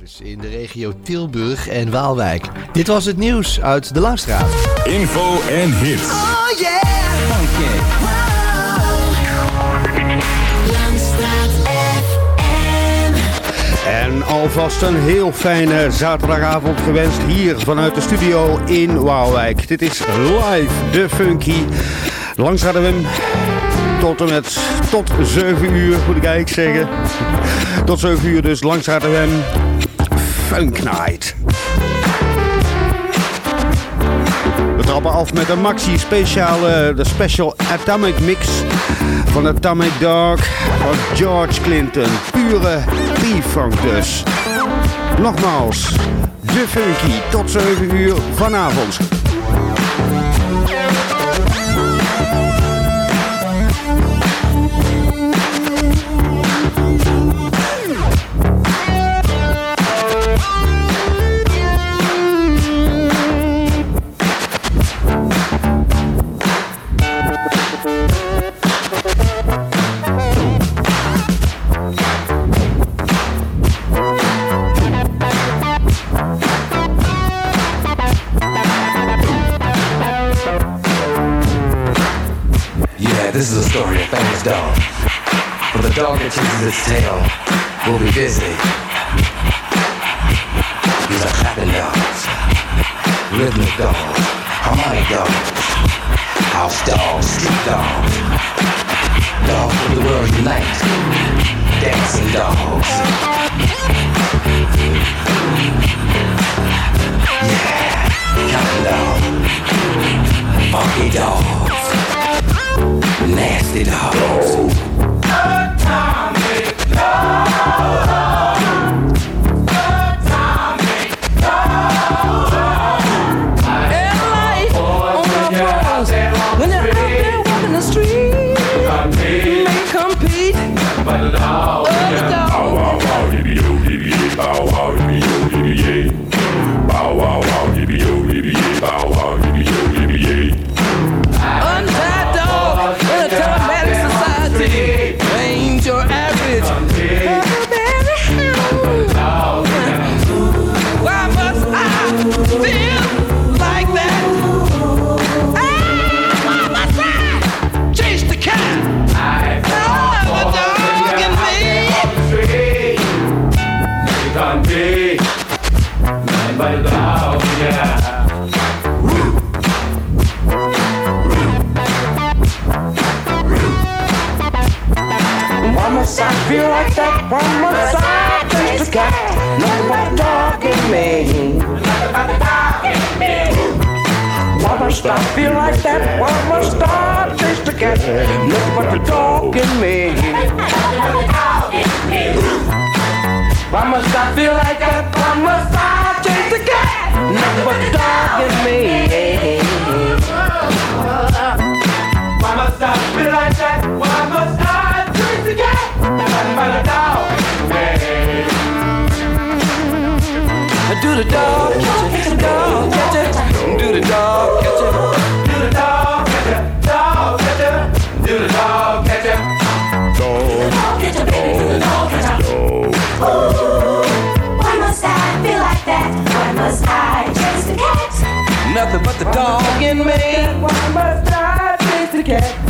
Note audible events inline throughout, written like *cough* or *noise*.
levens in de regio Tilburg en Waalwijk. Dit was het nieuws uit de Langstraat. Info en hits. Oh yeah. Langstraat FM. En alvast een heel fijne zaterdagavond gewenst hier vanuit de studio in Waalwijk. Dit is live de Funky. Langstraat FM tot en met tot 7 uur, moet ik eigenlijk zeggen. Tot 7 uur dus Langstraat FM Funk Night. We trappen af met een maxi speciale, de special Atomic Mix van Atomic Dog van George Clinton. Pure P-funk dus. Nogmaals, de Funky tot 7 uur vanavond. This is a story of famous dog. For the dog that chases its tail will be busy. These are clapping dogs, rhythmic dogs, harmonic dogs, house dogs, street dogs, dogs of the world unite, dancing dogs. Yeah, counting down, funky dogs nasty dogs. Atomic love. Must I feel like that? Why must I chase the cat? Nothing but the dog in me. Why must I feel like that? Why must I chase the cat? Nothing but the dog in me. Why must I feel like that? Why must I chase the cat? Nothing but the dog in me. Do the dog catch it? Dog catch it? Do the dog catch it? Do the dog catch it? Dog catch it? Do the dog catch it? Why must I feel like that? Why must I chase the cat? Nothing but the dog in me. Why must I chase the cat?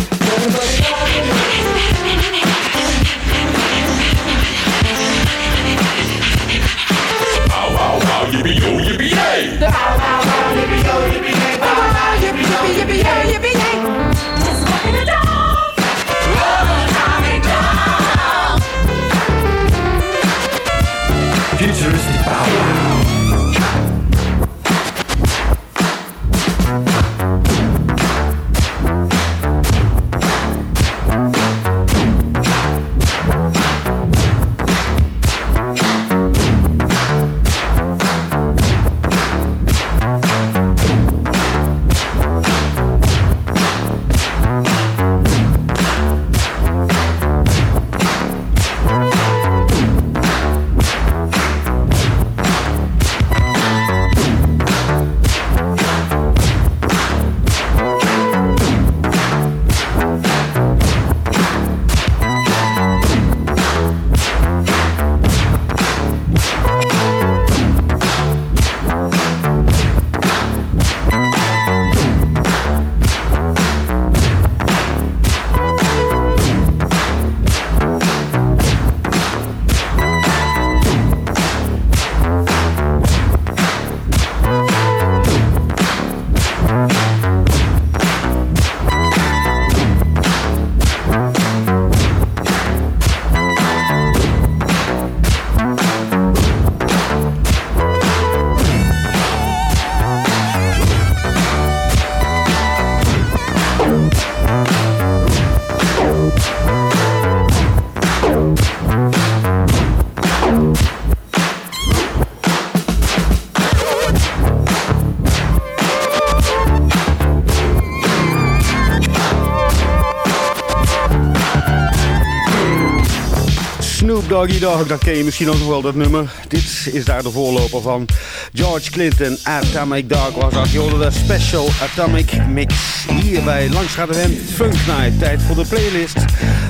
Doggy Dog, dat ken je misschien ook nog wel, dat nummer. Dit is daar de voorloper van. George Clinton, Atomic Dog was dat. Je de Special Atomic Mix Hierbij Langs gaat Funk Night. Tijd voor de playlist.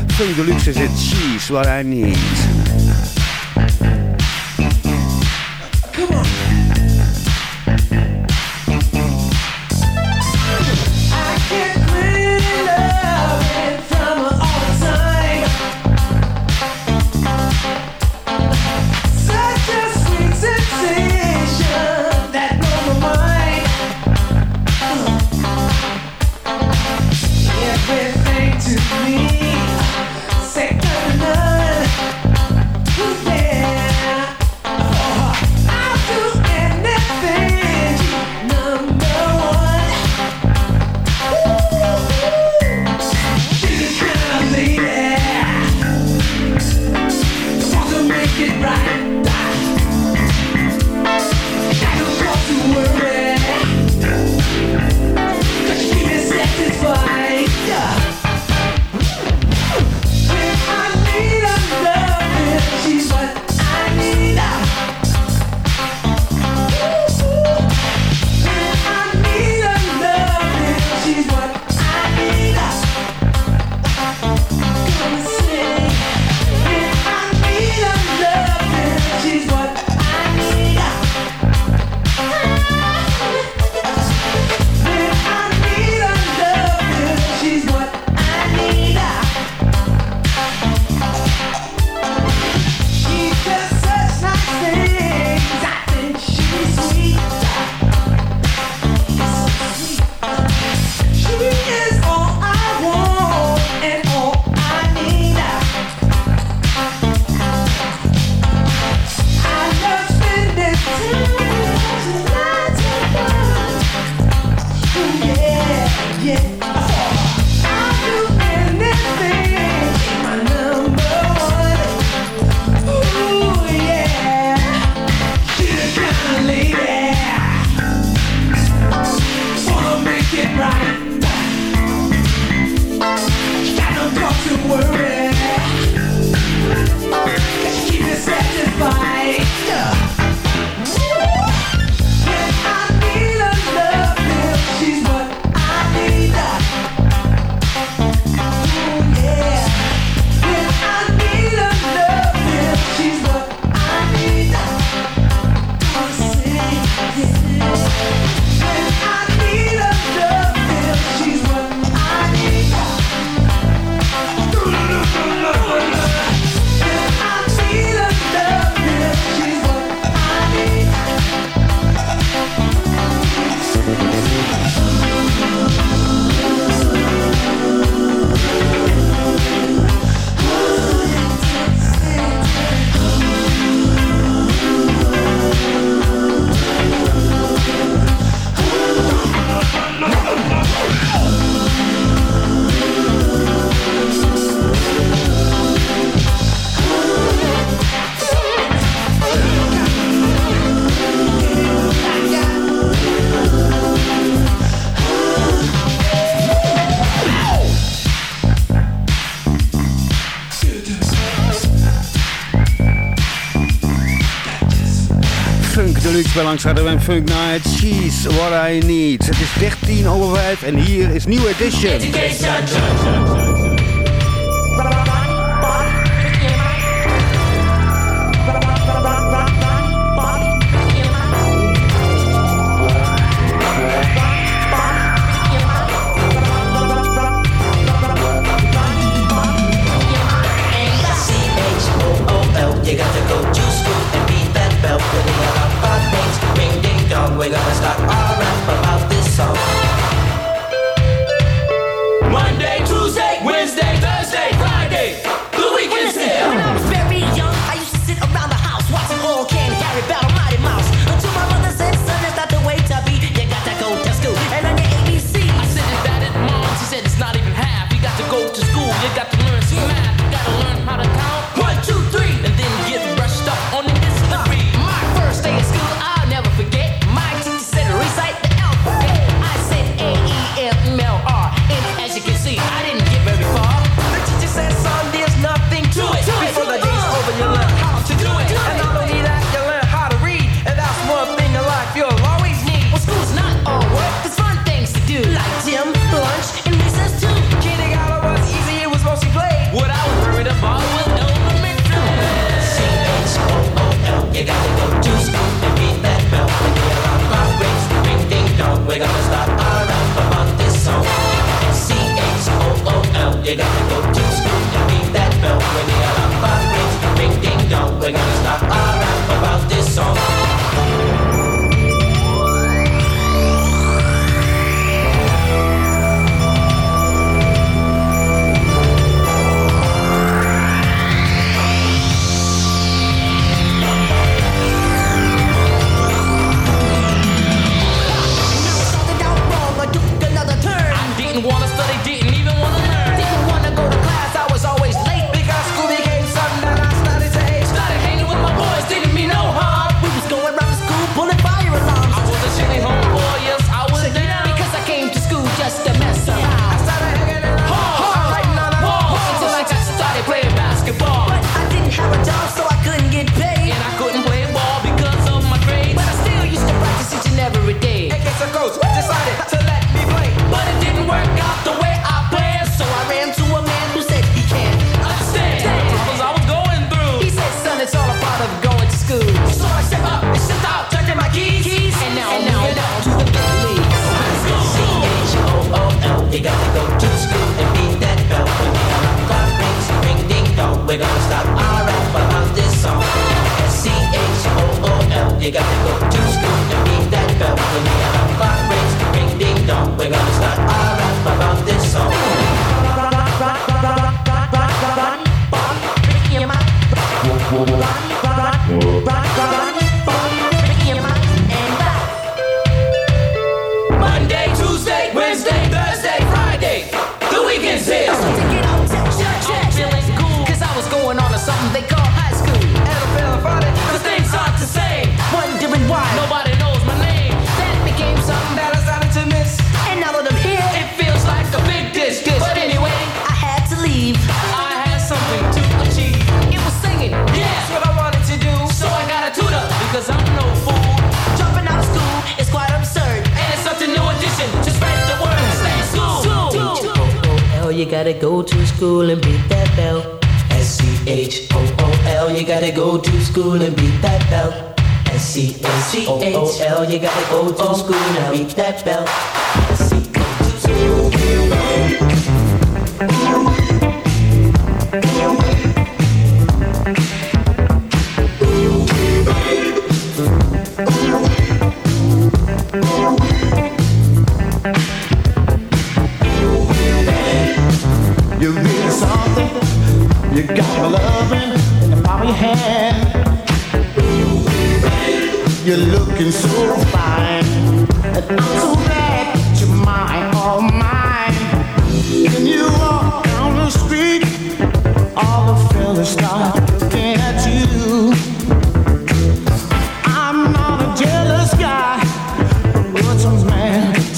Funk Deluxe is het Cheese, What I Need. bij langs hadden we een Funk Night. She's what I need. Het is 13 over 5 en hier is New Edition.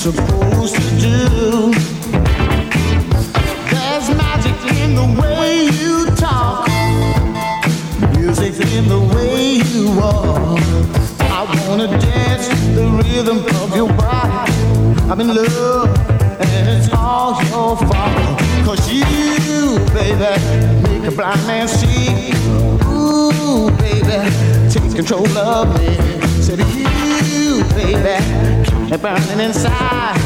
supposed to do. There's magic in the way you talk, music in the way you walk. I wanna dance the rhythm of your body. I'm in love, and it's all your fault. You, baby, make a blind man see. Ooh, baby, take control of me. Said you, baby, burning inside.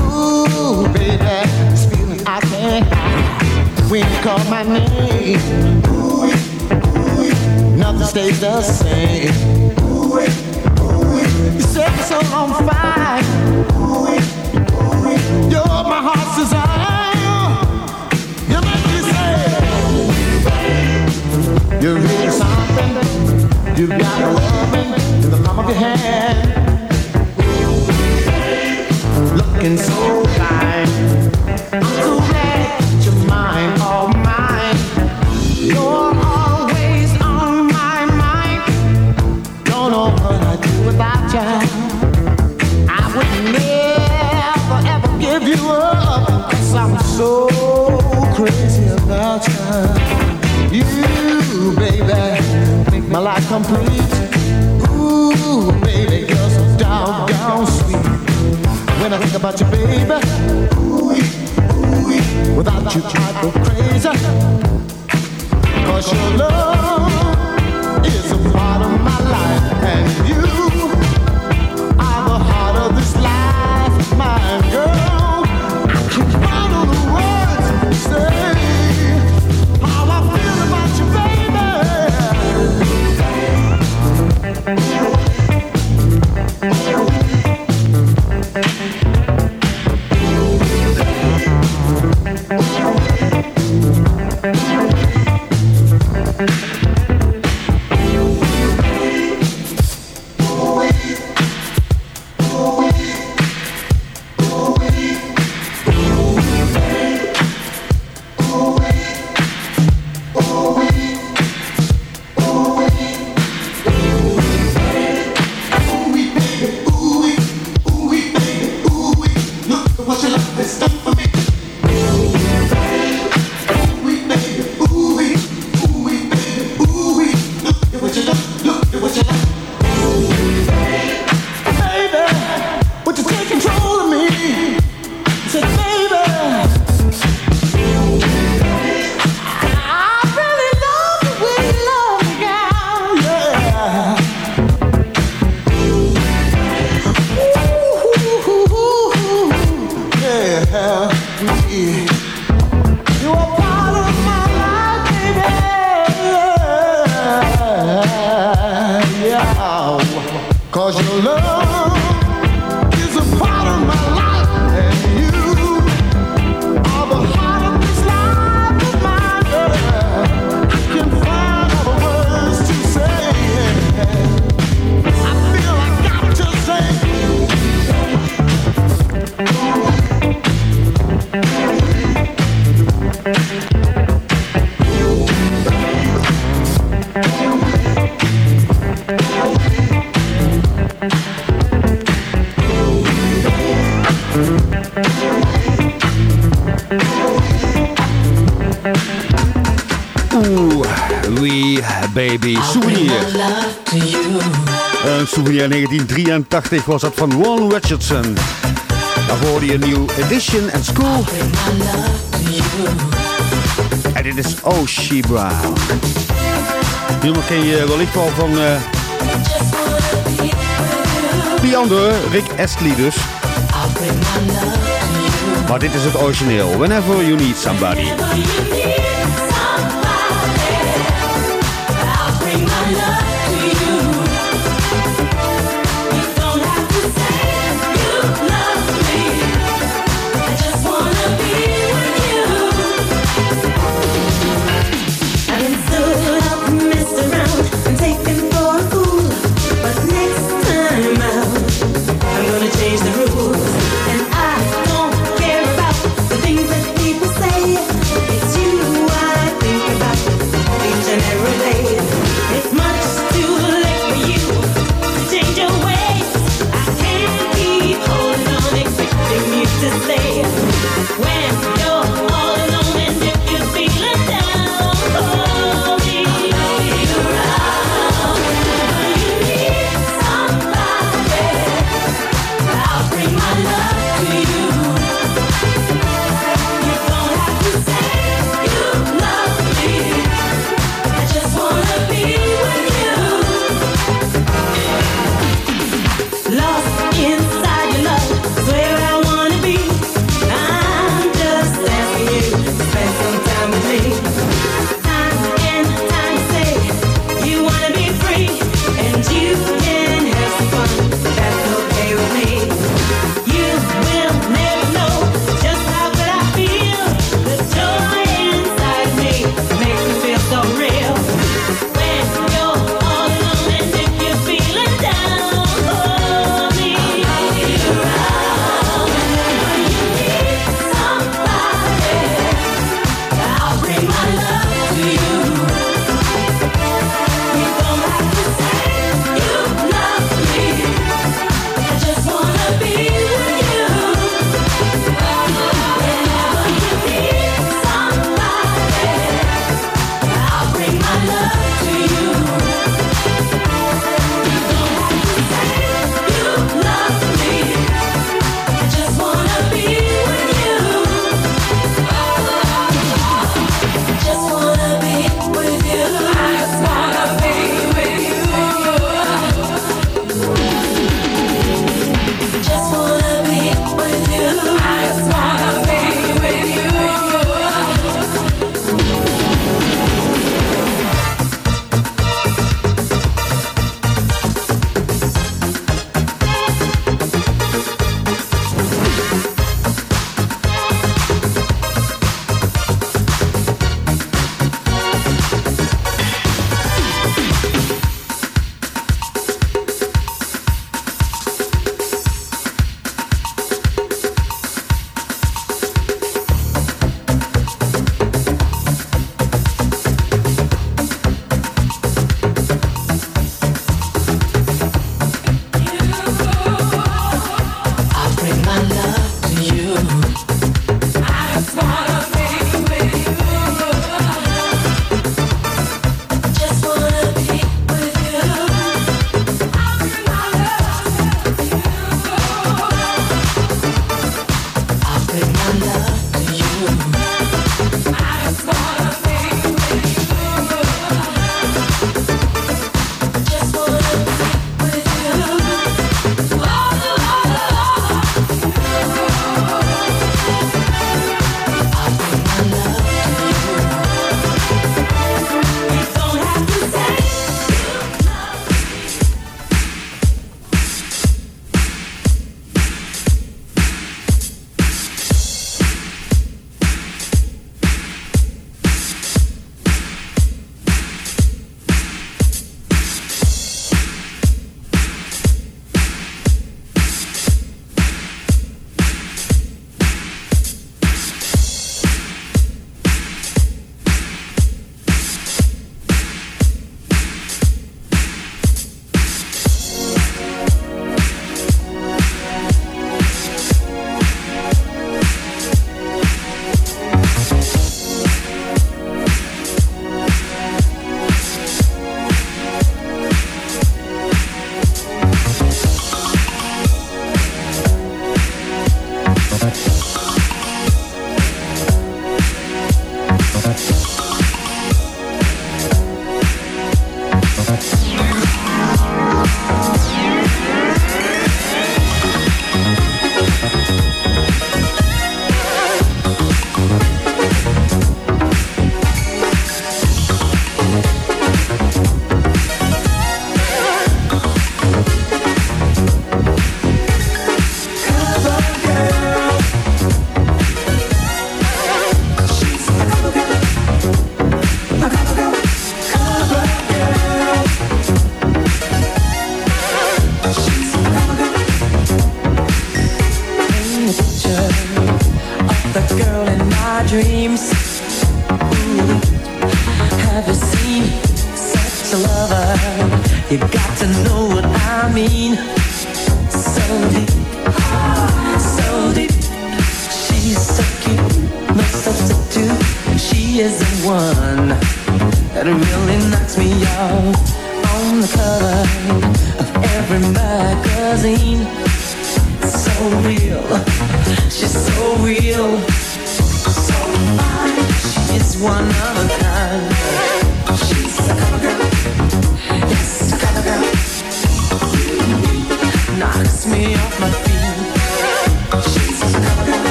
Ooh, baby, this feeling I can't hide. When you call my name, ooh, nothing stays the same. Ooh, you set my soul on fire. ooh, You're my heart's desire. You make me say, you're really something. You've got a loving in the palm of your hand looking so fine. I'm so glad you're mine, all mine. You're always on my mind. Don't know what I'd do without you. I would never ever give you up. I'm so crazy about you. You, baby, make my life complete. about you, baby. Without you, I go crazy. Cause your love is a part of my life, and you. Baby souvenir. Een souvenir 1983 was dat van Ron Richardson. Daarvoor hoorde je nieuw edition en school. En dit is Oh She Brown. Nummer ken je wellicht wel van andere, Rick Astley dus. Maar dit is het origineel. Whenever you need somebody.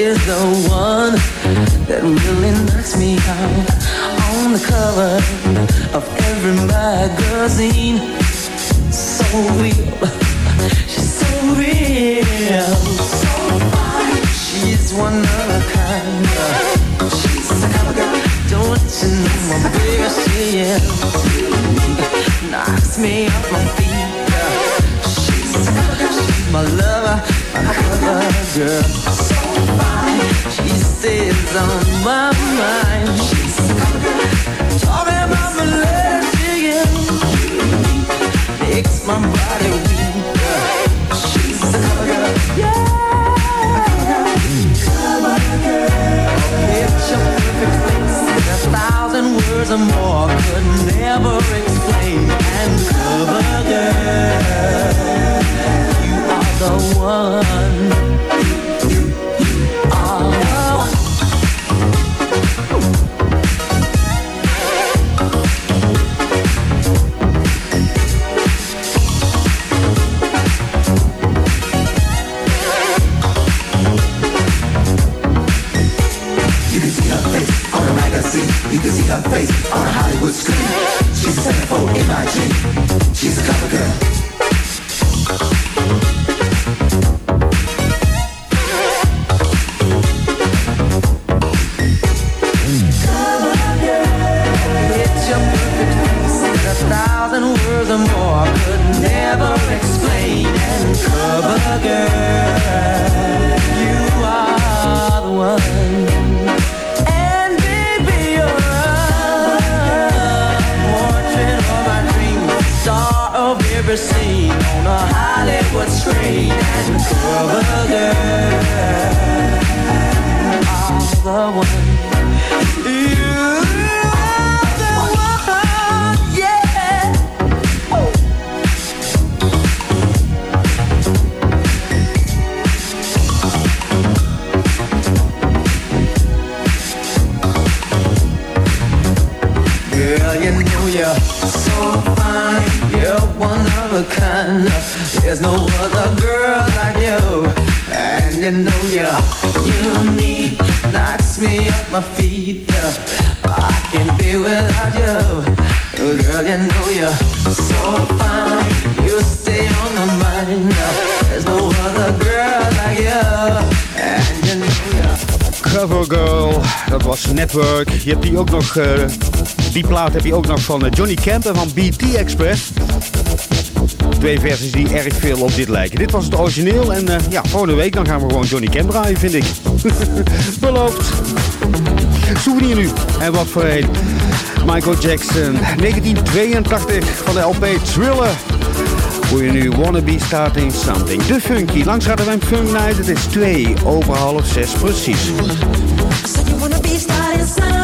Is the one that really knocks me out on the cover of every magazine so real. She's so real. She's one of a kind. She's a cover girl. Don't you know my baby? She is. Knocks me off my feet. She's. She's my lover, my cover girl. So fine. She stays on my mind. She's is makes my body weak. She's a cover girl. Cover girl. Picture perfect face. A thousand words or more could never explain. And cover girl, you are the one. Eh, die plaat heb je ook nog van eh, Johnny Camp en van BT Express. Twee versies die erg veel op dit lijken. Dit was het origineel en eh, ja, volgende week dan gaan we gewoon Johnny Camp draaien, vind ik. *laughs* Beloofd. Souvenir nu. En wat voor een. Michael Jackson, 1982 van de LP Thriller. Hoor je nu Wanna Be Starting Something. De Funky, langs gaat een Funk Night. Het is twee over half zes precies. I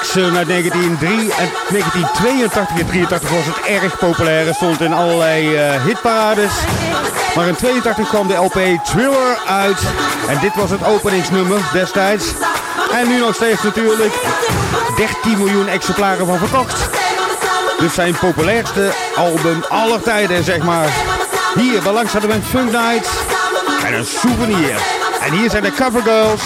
Eh, naar uit eh, en 1982 en 83 was het erg populair. en stond in allerlei eh, hitparades. Maar in 82 kwam de LP Thriller uit. En dit was het openingsnummer destijds. En nu nog steeds natuurlijk 13 miljoen exemplaren van verkocht. Dus zijn populairste album aller tijden, zeg maar. Hier, bij langs Funk Night en een souvenir. En hier zijn de Covergirls.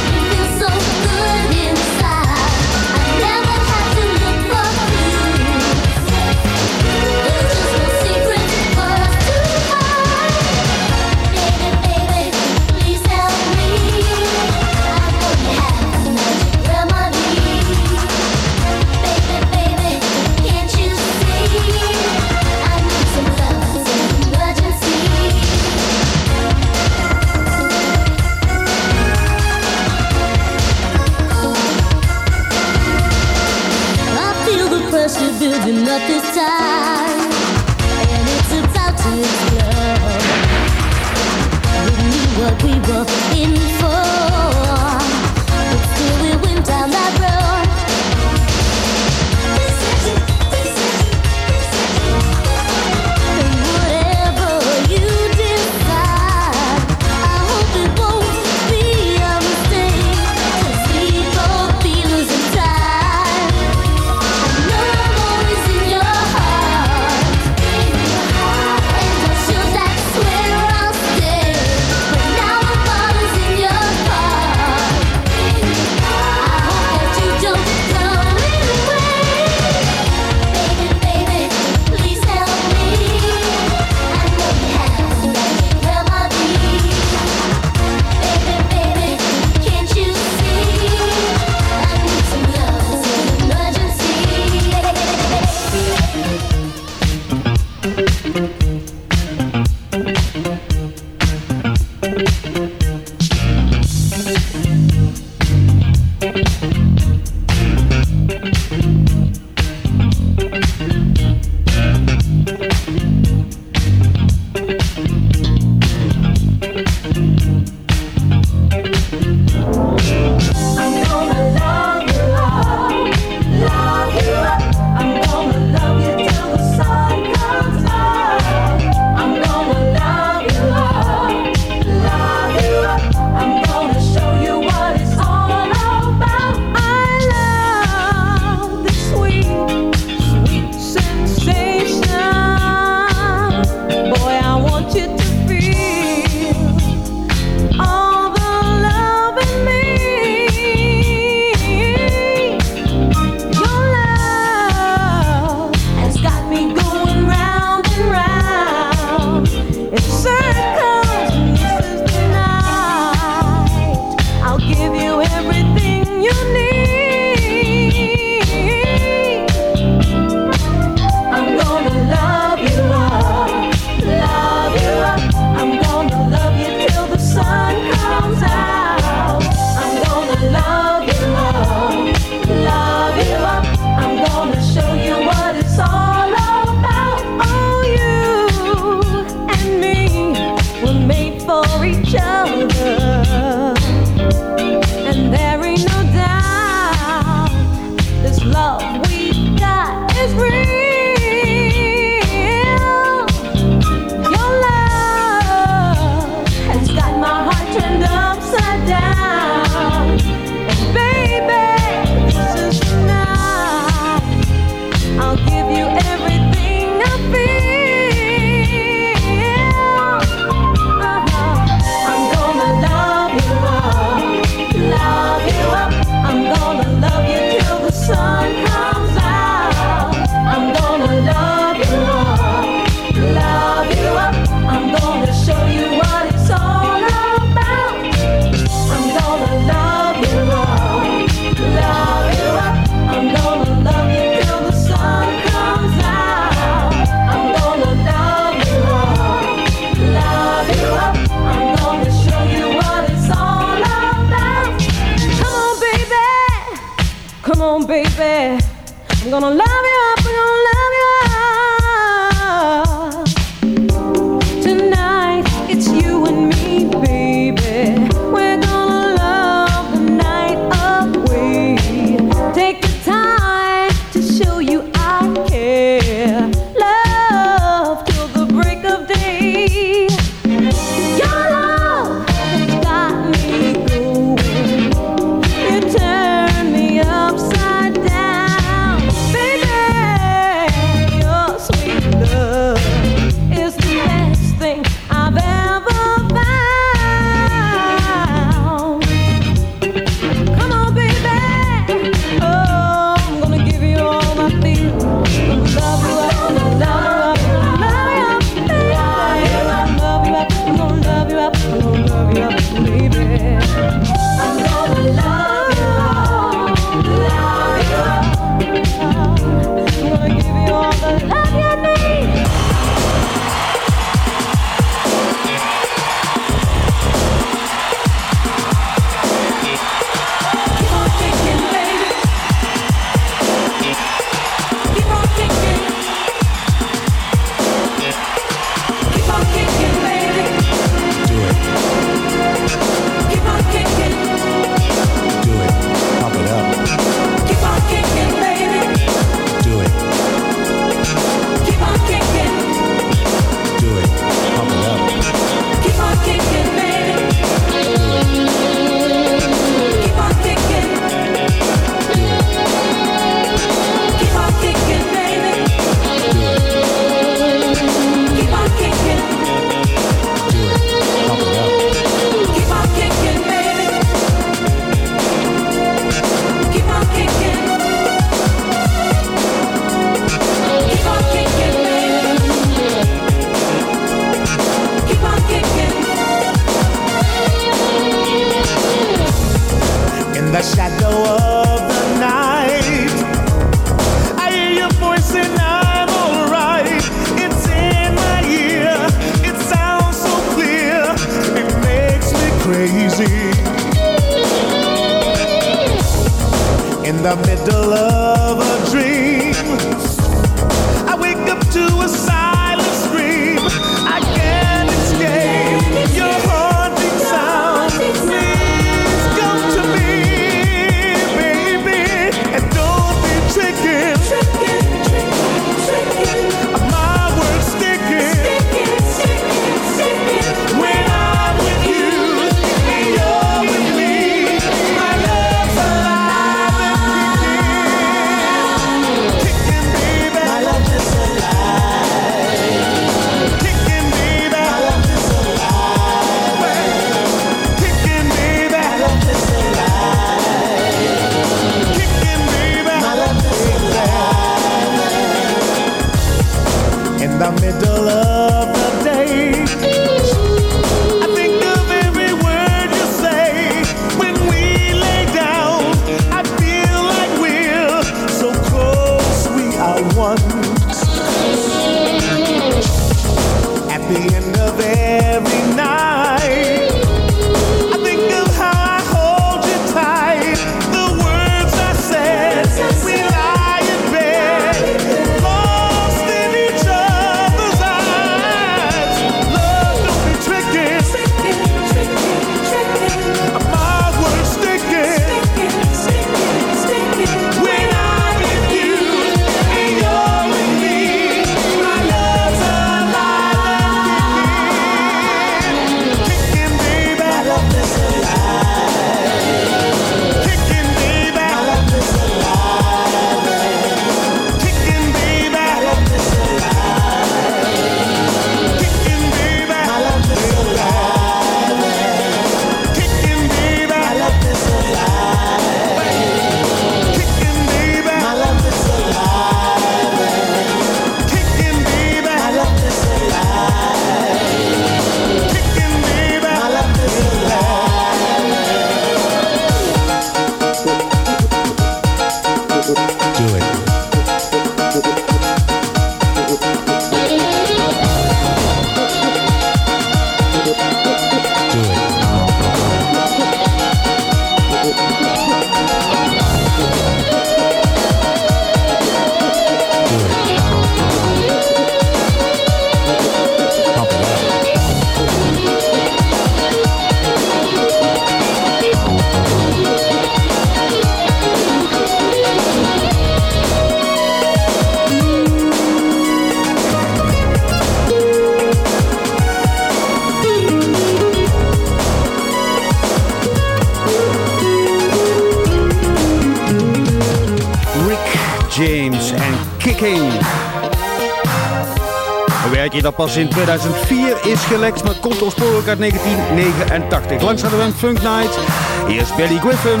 pas in 2004 is gelekt, maar komt oorspronkelijk uit 1989. Langs hadden we een Funk Night. Hier is Billy Griffin.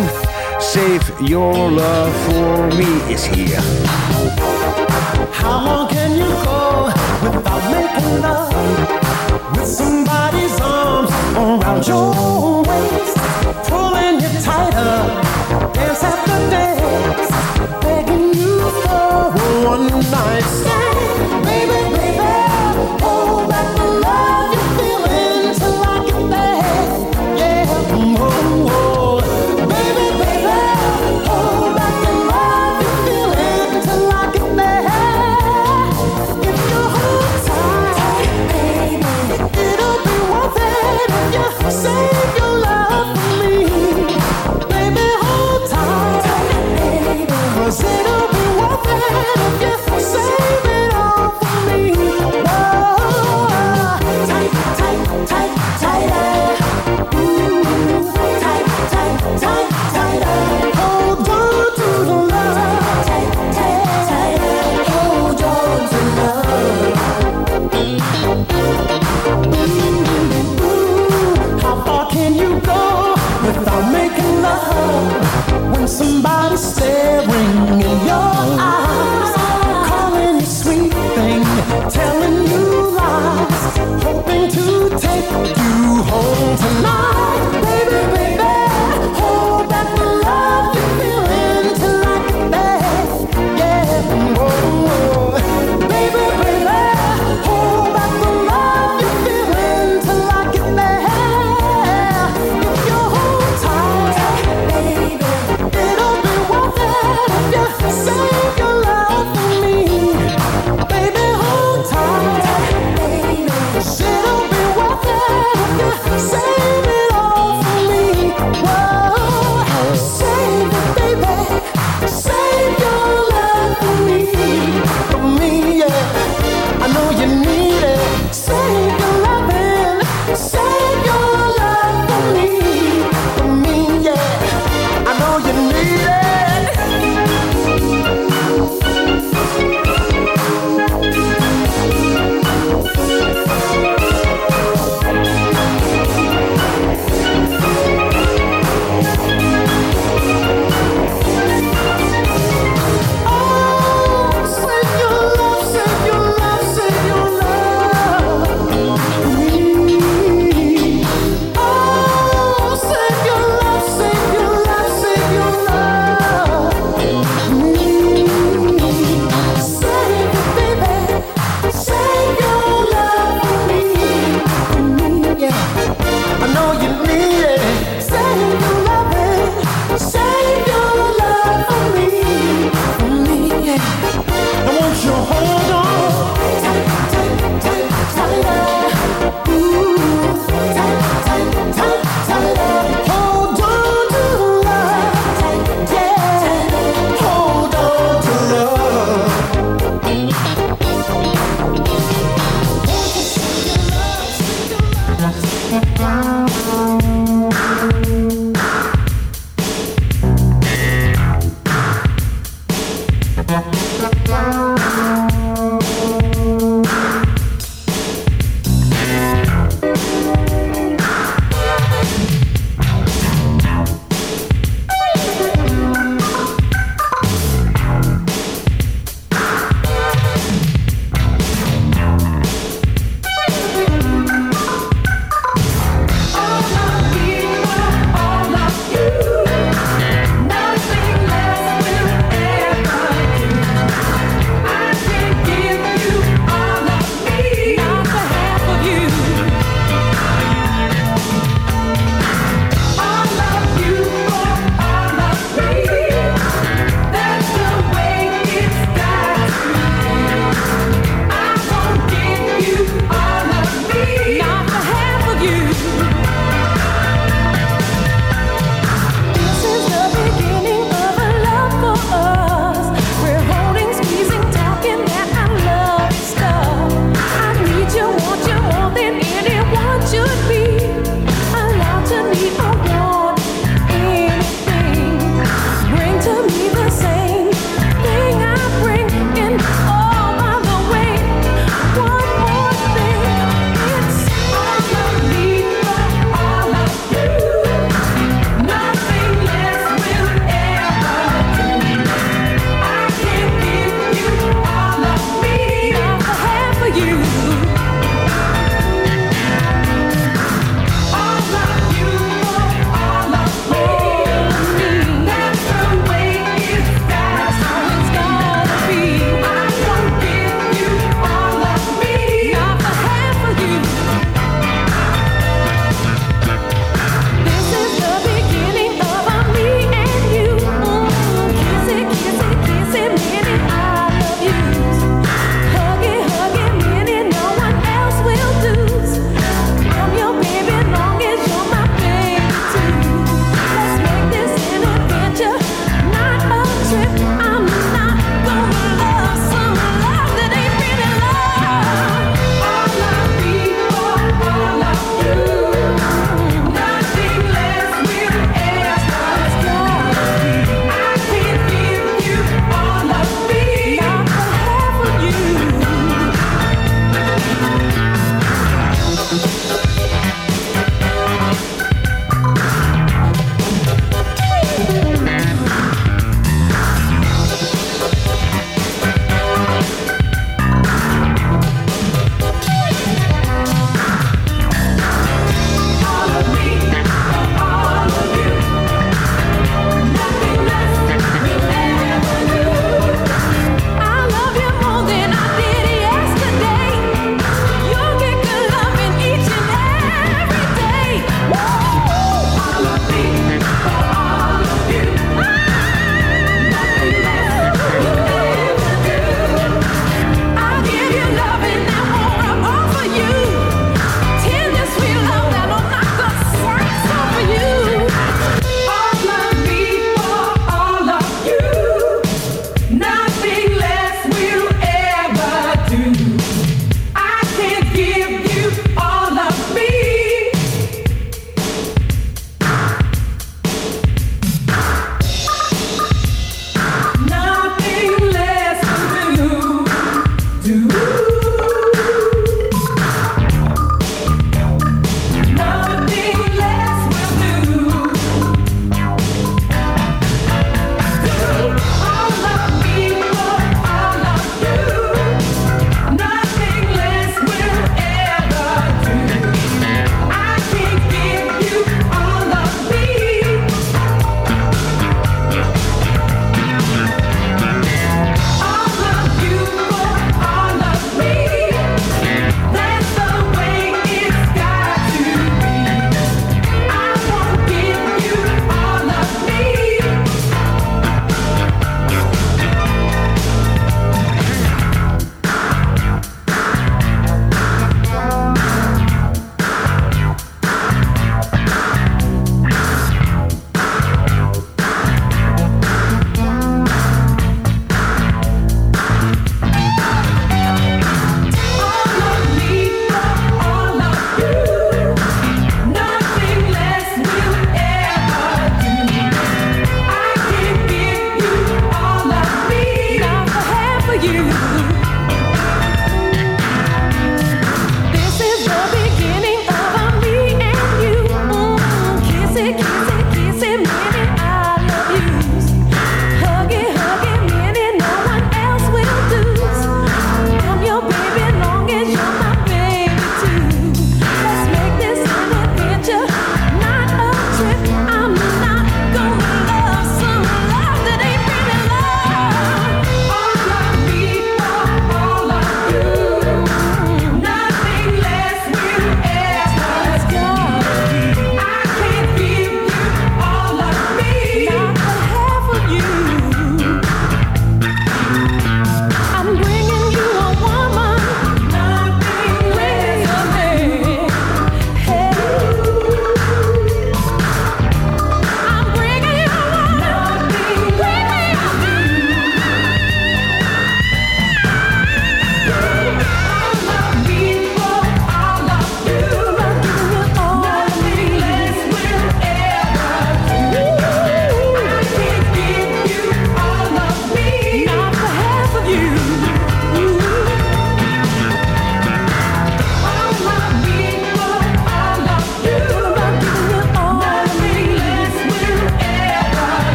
Save your love for me is here. How long can you go without making love? With somebody's arms around your waist, pulling you tighter, dance after dance, begging you for one night stand.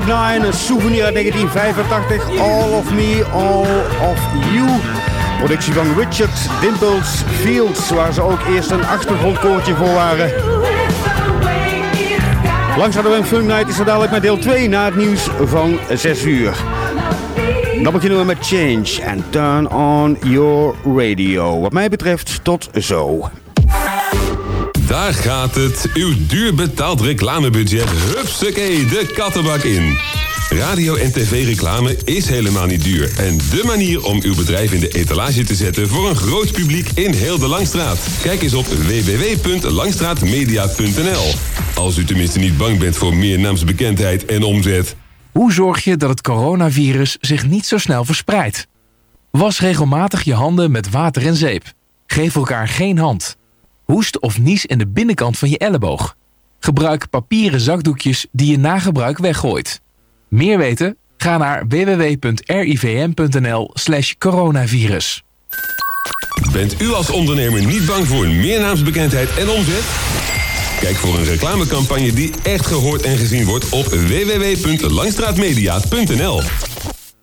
9.9, een souvenir uit 1985. All of me, all of you. Productie van Richard Dimples Fields, waar ze ook eerst een achtergrondkoortje voor waren. Langs hadden we een Fun Night is er dadelijk met deel 2 na het nieuws van 6 uur. Dan beginnen we met Change and Turn on Your Radio. Wat mij betreft tot zo. Daar gaat het. Uw duur betaald reclamebudget. Hupsakee, de kattenbak in. Radio- en tv-reclame is helemaal niet duur. En dé manier om uw bedrijf in de etalage te zetten voor een groot publiek in heel de Langstraat. Kijk eens op www.langstraatmedia.nl. Als u tenminste niet bang bent voor meer naamsbekendheid en omzet. Hoe zorg je dat het coronavirus zich niet zo snel verspreidt? Was regelmatig je handen met water en zeep. Geef elkaar geen hand. Hoest of nies in de binnenkant van je elleboog. Gebruik papieren zakdoekjes die je na gebruik weggooit. Meer weten? Ga naar www.rivm.nl slash coronavirus. Bent u als ondernemer niet bang voor meer naamsbekendheid en omzet? Kijk voor een reclamecampagne die echt gehoord en gezien wordt op www.langstraatmedia.nl.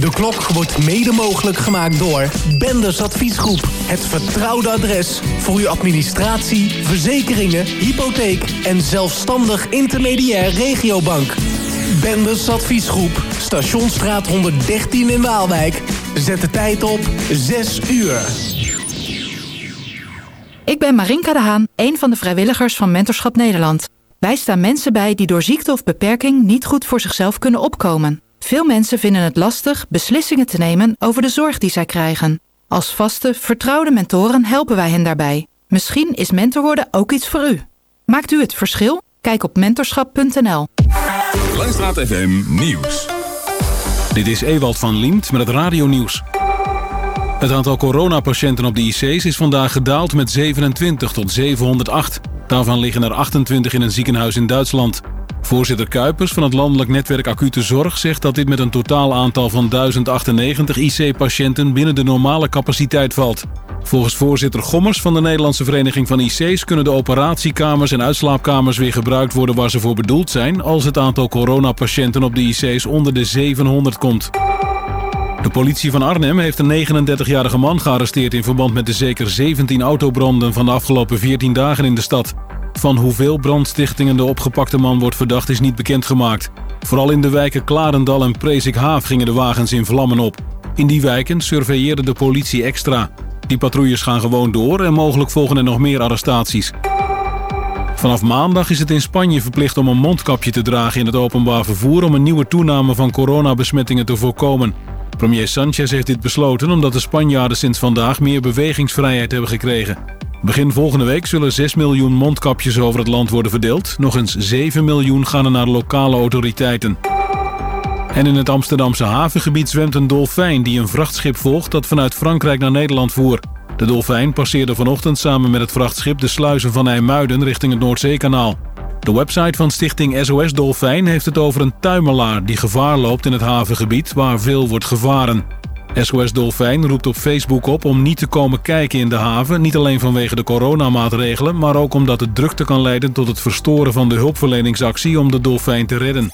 De klok wordt mede mogelijk gemaakt door Benders Adviesgroep. Het vertrouwde adres voor uw administratie, verzekeringen, hypotheek en zelfstandig intermediair regiobank. Benders Adviesgroep, Stationsstraat 113 in Waalwijk. Zet de tijd op 6 uur. Ik ben Marinka de Haan, een van de vrijwilligers van Mentorschap Nederland. Wij staan mensen bij die door ziekte of beperking niet goed voor zichzelf kunnen opkomen. Veel mensen vinden het lastig beslissingen te nemen over de zorg die zij krijgen. Als vaste, vertrouwde mentoren helpen wij hen daarbij. Misschien is mentor worden ook iets voor u. Maakt u het verschil? Kijk op mentorschap.nl. Langstraat FM Nieuws. Dit is Ewald van Liemt met het radionieuws. Het aantal coronapatiënten op de IC's is vandaag gedaald met 27 tot 708. Daarvan liggen er 28 in een ziekenhuis in Duitsland. Voorzitter Kuipers van het Landelijk Netwerk Acute Zorg zegt dat dit met een totaal aantal van 1098 IC-patiënten binnen de normale capaciteit valt. Volgens voorzitter Gommers van de Nederlandse Vereniging van IC's kunnen de operatiekamers en uitslaapkamers weer gebruikt worden waar ze voor bedoeld zijn als het aantal coronapatiënten op de IC's onder de 700 komt. De politie van Arnhem heeft een 39-jarige man gearresteerd in verband met de zeker 17 autobranden van de afgelopen 14 dagen in de stad. Van hoeveel brandstichtingen de opgepakte man wordt verdacht is niet bekendgemaakt. Vooral in de wijken Klarendal en Presikhaaf gingen de wagens in vlammen op. In die wijken surveilleerde de politie extra. Die patrouilles gaan gewoon door en mogelijk volgen er nog meer arrestaties. Vanaf maandag is het in Spanje verplicht om een mondkapje te dragen in het openbaar vervoer om een nieuwe toename van coronabesmettingen te voorkomen. Premier Sanchez heeft dit besloten omdat de Spanjaarden sinds vandaag meer bewegingsvrijheid hebben gekregen. Begin volgende week zullen 6 miljoen mondkapjes over het land worden verdeeld. Nog eens 7 miljoen gaan er naar lokale autoriteiten. En in het Amsterdamse havengebied zwemt een dolfijn die een vrachtschip volgt dat vanuit Frankrijk naar Nederland voer. De dolfijn passeerde vanochtend samen met het vrachtschip de sluizen van IJmuiden richting het Noordzeekanaal. De website van stichting SOS Dolfijn heeft het over een tuimelaar die gevaar loopt in het havengebied waar veel wordt gevaren. SOS Dolfijn roept op Facebook op om niet te komen kijken in de haven, niet alleen vanwege de coronamaatregelen, maar ook omdat het drukte kan leiden tot het verstoren van de hulpverleningsactie om de dolfijn te redden.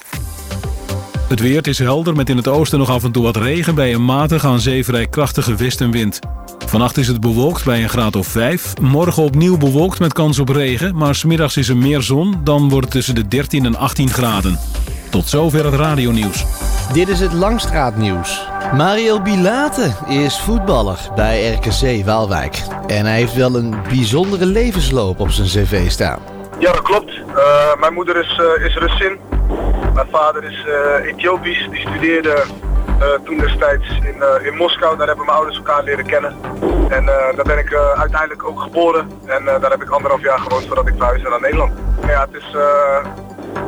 Het weer is helder met in het oosten nog af en toe wat regen bij een matige aan zee vrij krachtige westenwind. Vannacht is het bewolkt bij een graad of 5. Morgen opnieuw bewolkt met kans op regen, maar smiddags is er meer zon. Dan wordt het tussen de 13 en 18 graden. Tot zover het radionieuws. Dit is het Langstraatnieuws. Mario Bilate is voetballer bij RKC Waalwijk. En hij heeft wel een bijzondere levensloop op zijn cv staan. Ja, dat klopt. Eh, mijn moeder is, eh, is Russin. Mijn vader is eh, Ethiopisch. Die studeerde eh, toen destijds in, eh, in Moskou. Daar hebben mijn ouders elkaar leren kennen. En eh, daar ben ik eh, uiteindelijk ook geboren. En eh, daar heb ik anderhalf jaar gewoond voordat ik verhuisde naar Nederland. Ja, het is, eh,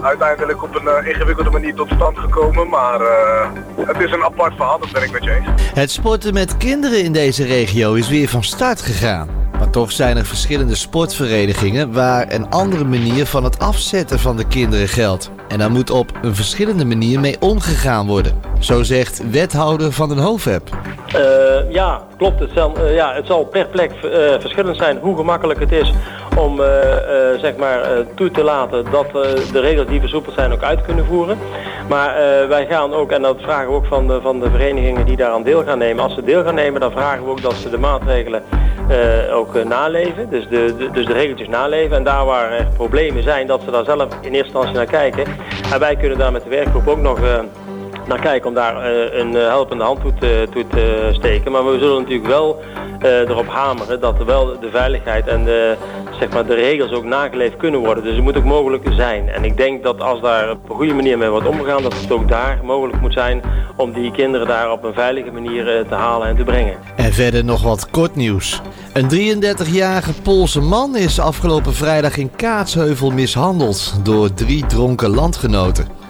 uiteindelijk op een eh, ingewikkelde manier tot stand gekomen. Maar eh, het is een apart verhaal, dat ben ik met je eens. Het sporten met kinderen in deze regio is weer van start gegaan. Maar toch zijn er verschillende sportverenigingen waar een andere manier van het afzetten van de kinderen geldt. En daar moet op een verschillende manier mee omgegaan worden. Zo zegt wethouder van den Hoofdweb. Eh, ja, klopt. Het zal, eh, ja, het zal per plek eh, verschillend zijn hoe gemakkelijk het is om eh, zeg maar, toe te laten dat de regels die versoepeld zijn ook uit kunnen voeren. Maar wij gaan ook, en dat vragen we ook van de, van de verenigingen die daaraan deel gaan nemen. Als ze deel gaan nemen, dan vragen we ook dat ze de maatregelen ook naleven. Dus de, de, dus de regeltjes naleven. En daar waar er problemen zijn, dat ze daar zelf in eerste instantie naar kijken. En wij kunnen daar met de werkgroep ook nog... eh, naar kijken om daar eh, een eh, helpende hand toe te, toe te steken. Maar we zullen natuurlijk wel eh, erop hameren dat er wel de veiligheid en de, zeg maar, de regels ook nageleefd kunnen worden. Dus het moet ook mogelijk zijn. En ik denk dat als daar op een goede manier mee wordt omgegaan, dat het ook daar mogelijk moet zijn om die kinderen daar op een veilige manier eh, te halen en te brengen. En verder nog wat kort nieuws. Een 33-jarige Poolse man is afgelopen vrijdag in Kaatsheuvel mishandeld door drie dronken landgenoten.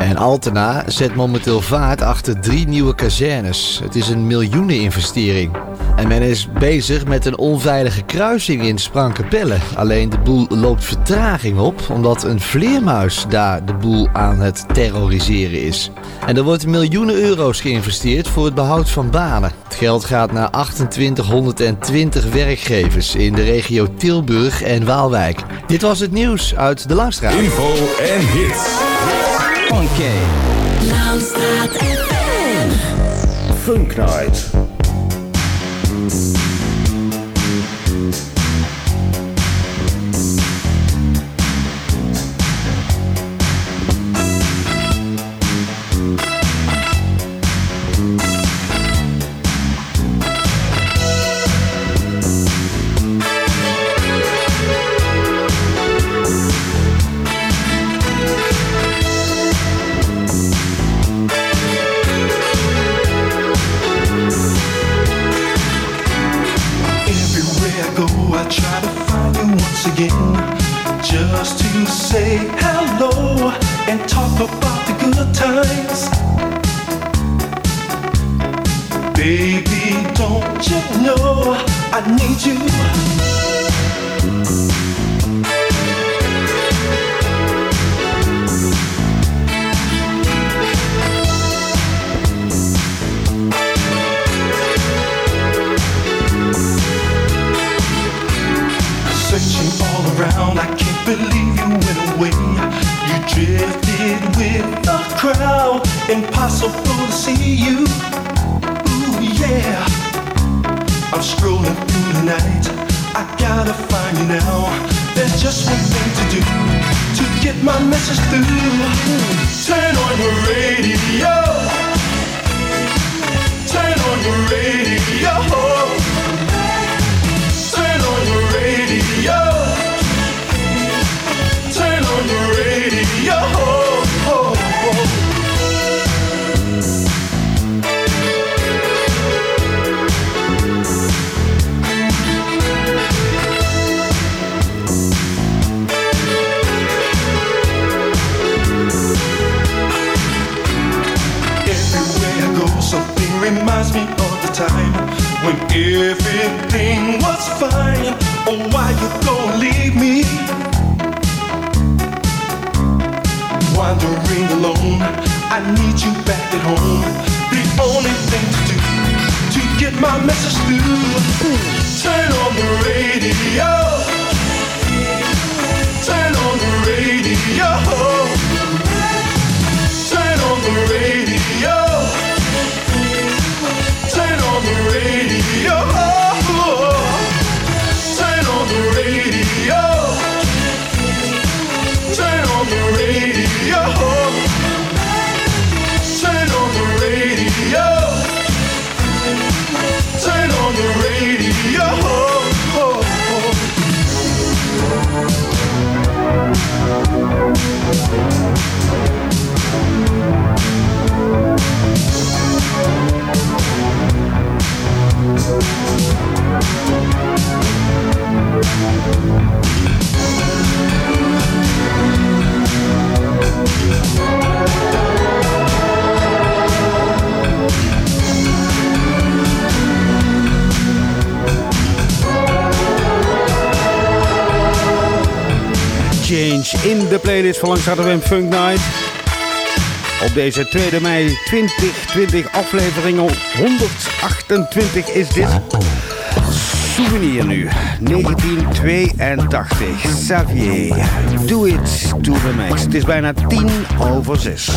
En Altena zet momenteel vaart achter drie nieuwe kazernes. Het is een miljoeneninvestering. En men is bezig met een onveilige kruising in Sprankapelle. Alleen de boel loopt vertraging op, omdat een vleermuis daar de boel aan het terroriseren is. En er wordt miljoenen euro's geïnvesteerd voor het behoud van banen. Het geld gaat naar 2820 werkgevers in de regio Tilburg en Waalwijk. Dit was het nieuws uit de Langstraat. Info en hits. Funky. Funknight. Mm. In de playlist van Langs Wim Funk Night. Op deze 2 mei 2020, aflevering 128 is dit. Souvenir nu, 1982. Xavier, do it to the max. Het is bijna 10 over 6.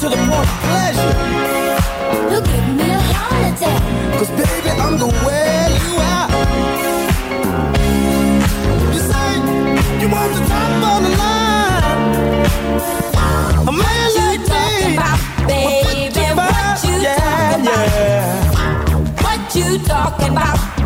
to the point of pleasure. You'll give me a holiday. Cause baby, I'm the way you are. You say you want the top of the line. A man you like me. About, baby, what you yeah, talking about? Yeah. What you talking about?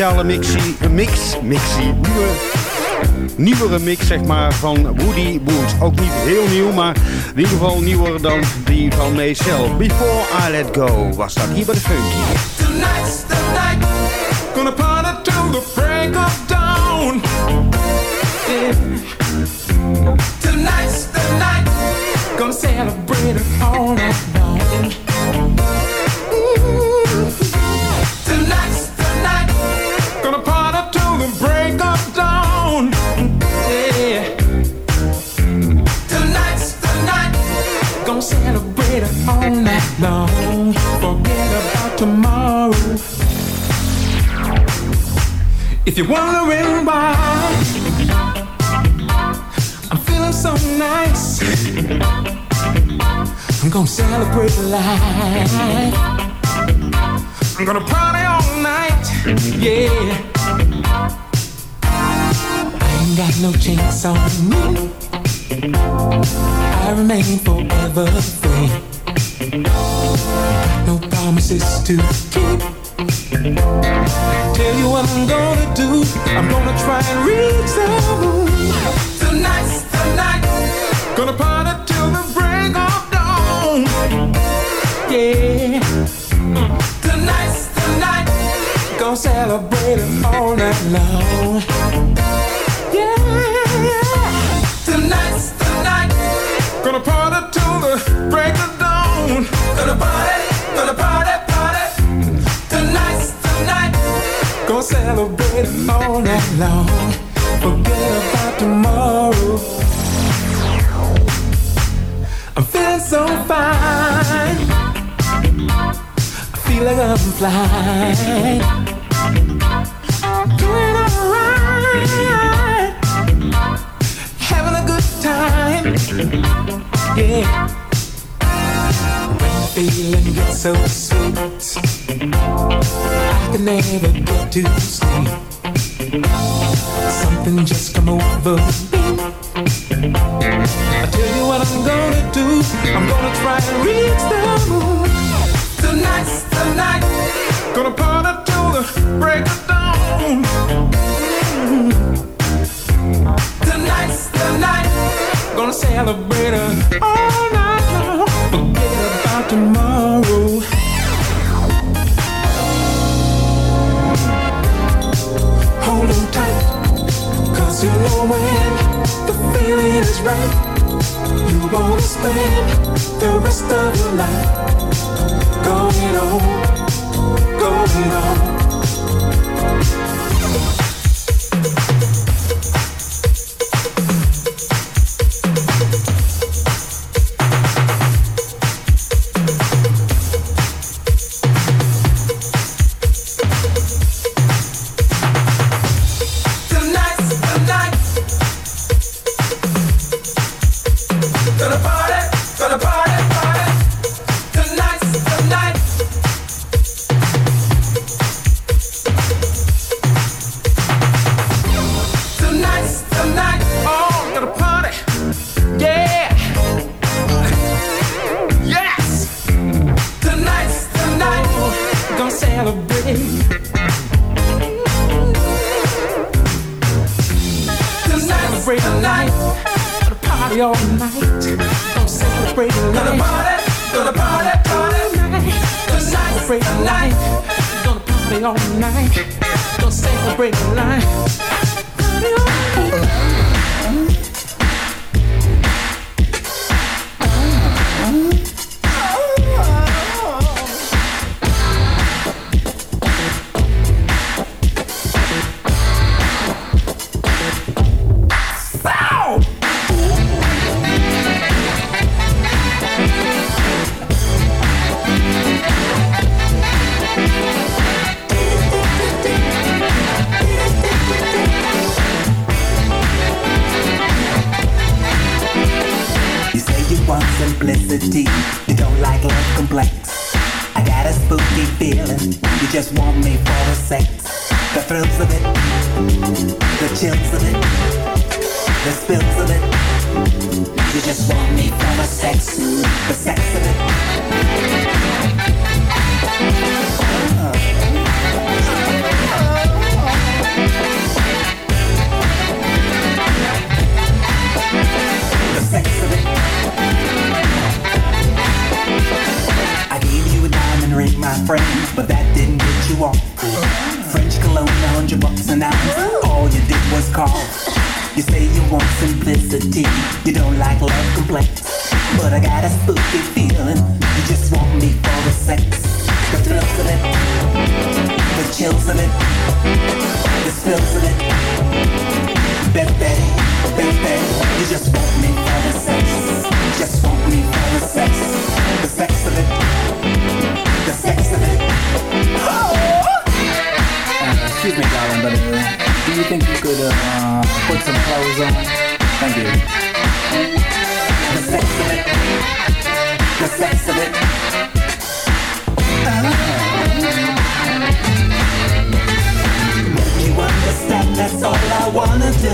Speciale mixie, mix, mixie, nieuwe, nieuwere mix zeg maar van Woody Woods. Ook niet heel nieuw, maar in ieder geval nieuwer dan die van Mace zelf. Before I Let Go was dat hier bij de Funky. Celebrate life. I'm gonna party all night, yeah. I ain't got no chance on me. I remain forever free. No promises to keep. Tell you what I'm gonna do. I'm gonna try and reach the moon. Tonight's the night. Gonna party Yeah. Tonight's. Gonna celebrate it all night long. Yeah. Tonight's. Gonna party till the break of dawn. Gonna party, gonna party, party. Tonight's. Gonna celebrate it all night long. Forget about tomorrow. I'm feeling so fine. I feel like I'm flying. Doing alright. Having a good time. Yeah. When feeling gets so sweet, I can never get to sleep. Something just come over me. I tell you what I'm gonna do. I'm gonna try and reach the moon. Tonight's the night. Gonna party till the break of dawn. Tonight's the night. Gonna celebrate all night long. Forget about tomorrow. Hold on tight, cause you know when the feeling is right, you wanna spend the rest of your life going on, going on. Simplicity, you don't like love complex. I got a spooky feeling, you just want me for a sex. The thrills of it, the chills of it, the spills of it. You just want me for a sex, the sex of it. friends, but that didn't get you off. French cologne, a hundred bucks an ounce. All you did was call. You say you want simplicity, you don't like love complaints. But I got a spooky feeling, you just want me for the sex. The thrills of it, the chills of it, the spills of it. Baby, baby, you just want me for the sex. Just want me for the sex. The sex of it, the sex excuse me, darling, but uh, do you think you could uh, put some clothes on? Thank you. The sex of it. The sex of it. You understand that's all I wanna do.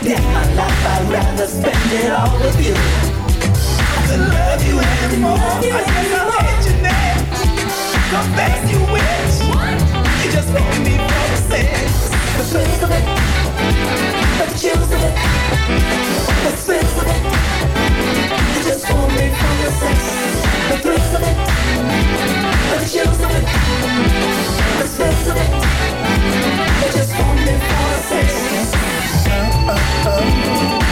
Damn my life, I'd rather spend it all with you. I could love you anymore. I guess I'll you next. Confess you wish. You just want me for the sex. The thrills of it. The chills of it. The spills of it. You just want me for the sex. The thrills of it. The chills of it. The spills of it. You just want me for the sex. Uh,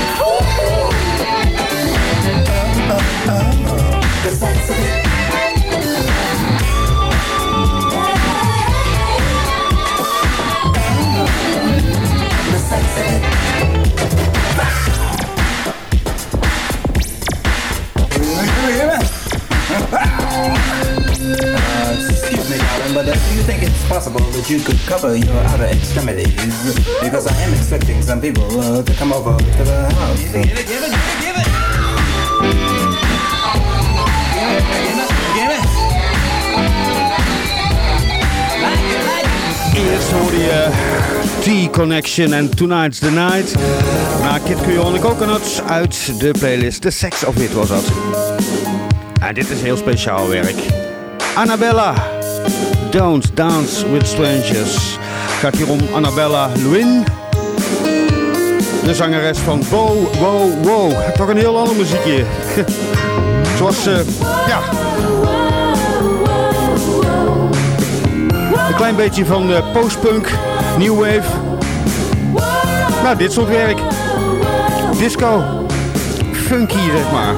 but uh, do you think it's possible that you could cover your outer extremities? Because I am expecting some people uh, to come over to the house. Give it, give it, give it, give it! Give it! Eerst hoorde je T-Connection en Tonight's the Night. Na Kid Creole en Coconuts uit de playlist The Sex of It was dat. En dit is heel speciaal werk. Annabella, Don't Dance with Strangers. Gaat hier om Annabella Lewin. De zangeres van Wow Wow Wow. Toch een heel ander muziekje. *laughs* Zoals, eh, ja, Een klein beetje van de postpunk, new wave. Nou, dit soort werk. Disco. Funky, zeg maar.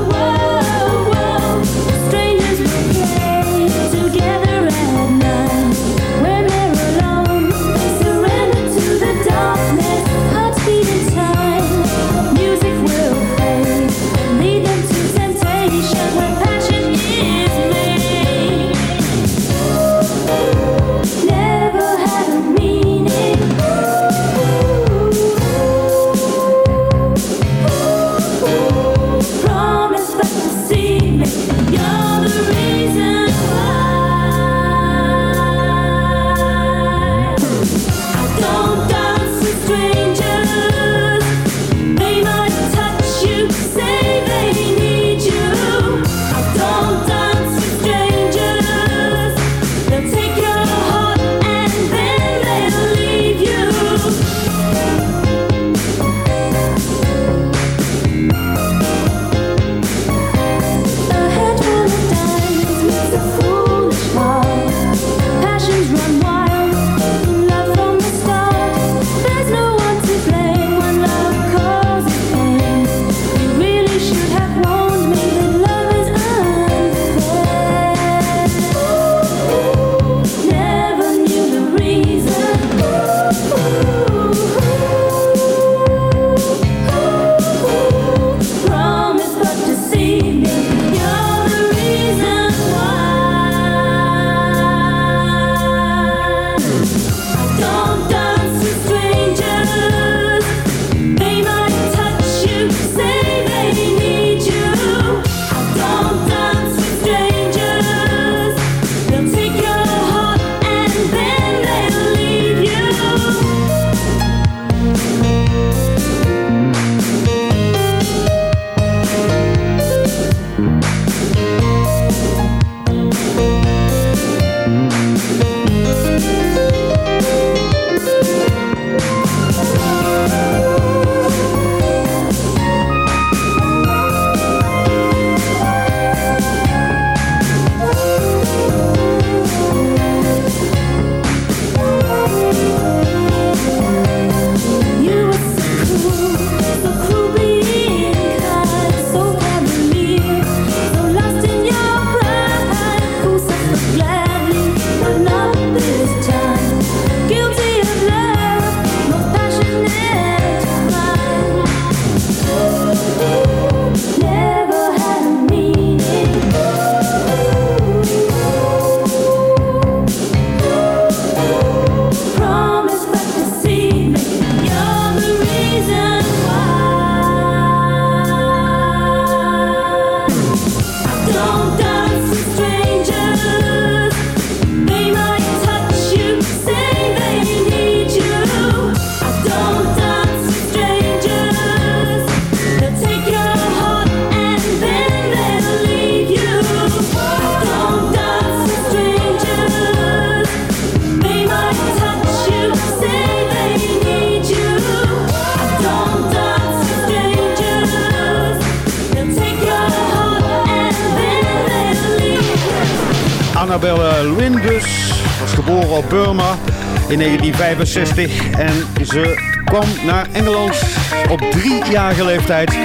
1965. En ze kwam naar Engeland op driejarige leeftijd.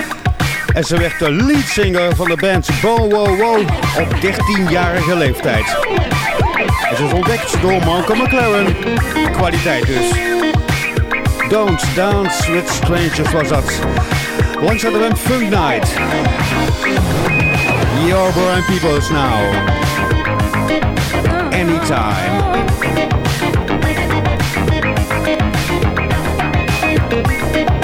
En ze werd de leadzanger van de band Bow Wow Wow op 13-jarige leeftijd. Ze is ontdekt door Malcolm McLaren. Kwaliteit dus. Don't Dance with Strangers was dat. Langs we een Funk Night. Your Brian Peoples now. Anytime. Don't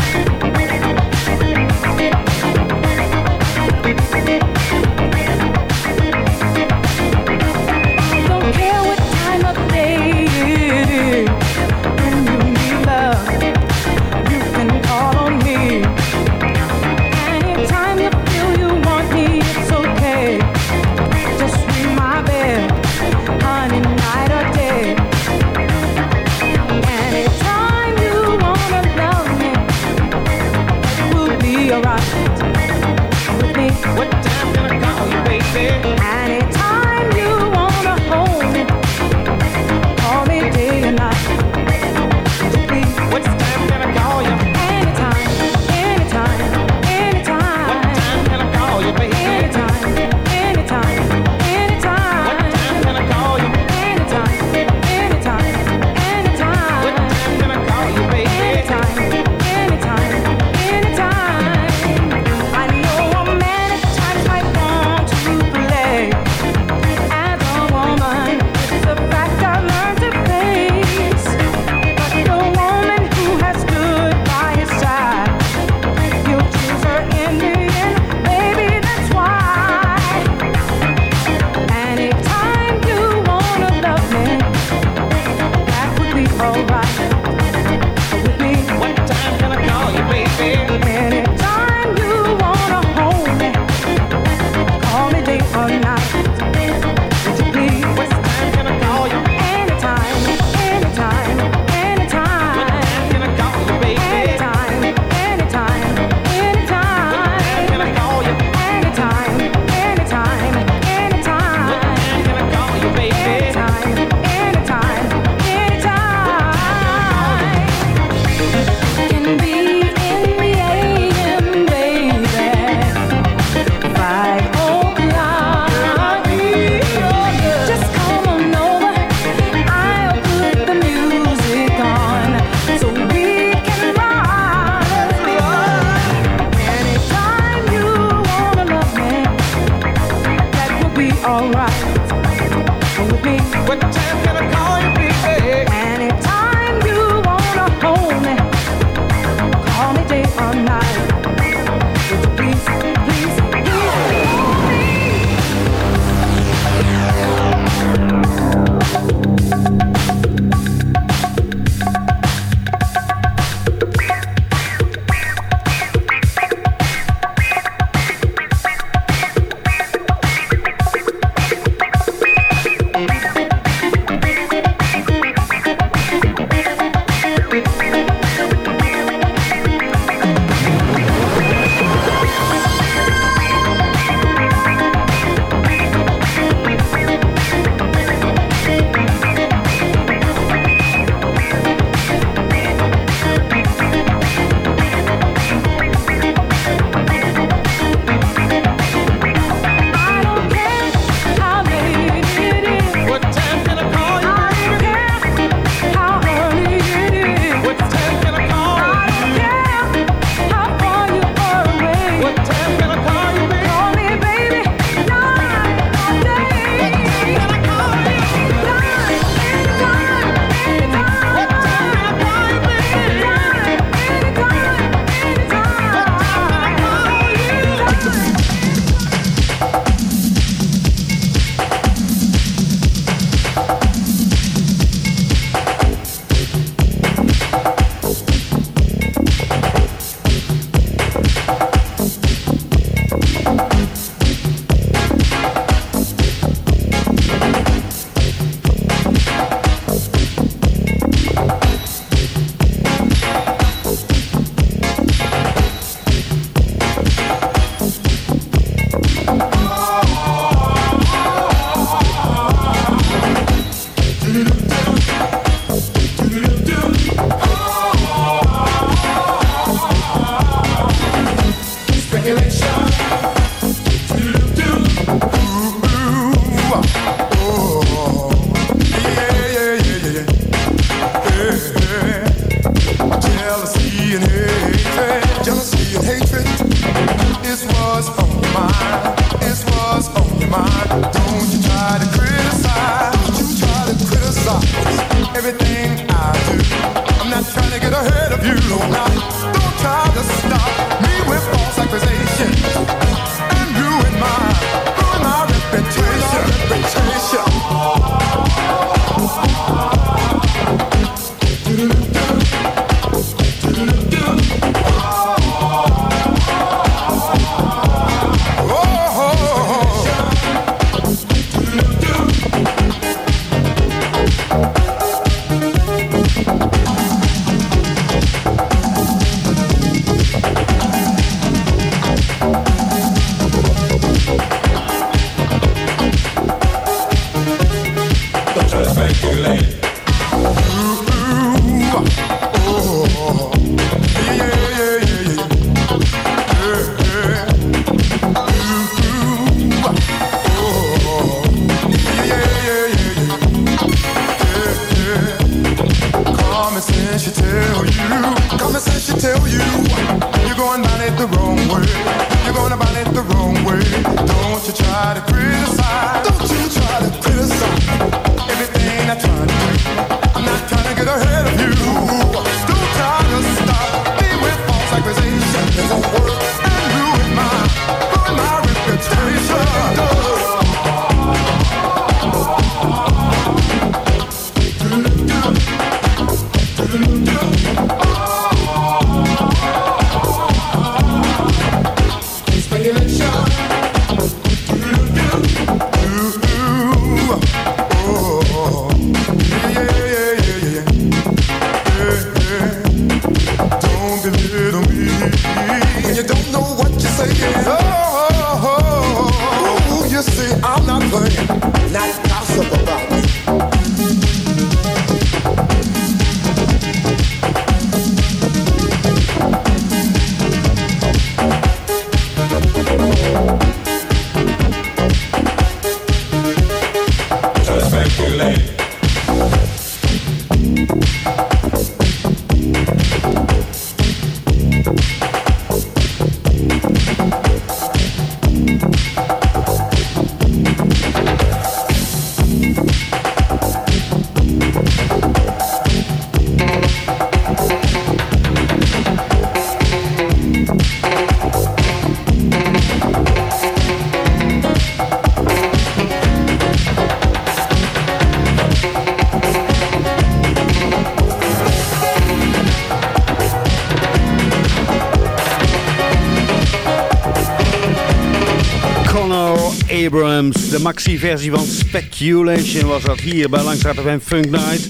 maxi-versie van Speculation was dat hier bij Langstraat en Funk Night.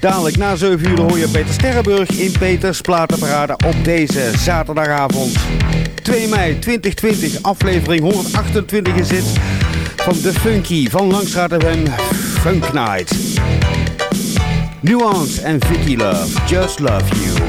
Dadelijk na 7 uur hoor je Peter Sterrenburg in Peters Platenparade op deze zaterdagavond. 2 mei 2020, aflevering 128 is van The Funky van Langstraat FM Funk Night. Nuance en Vicky Love, Just Love You.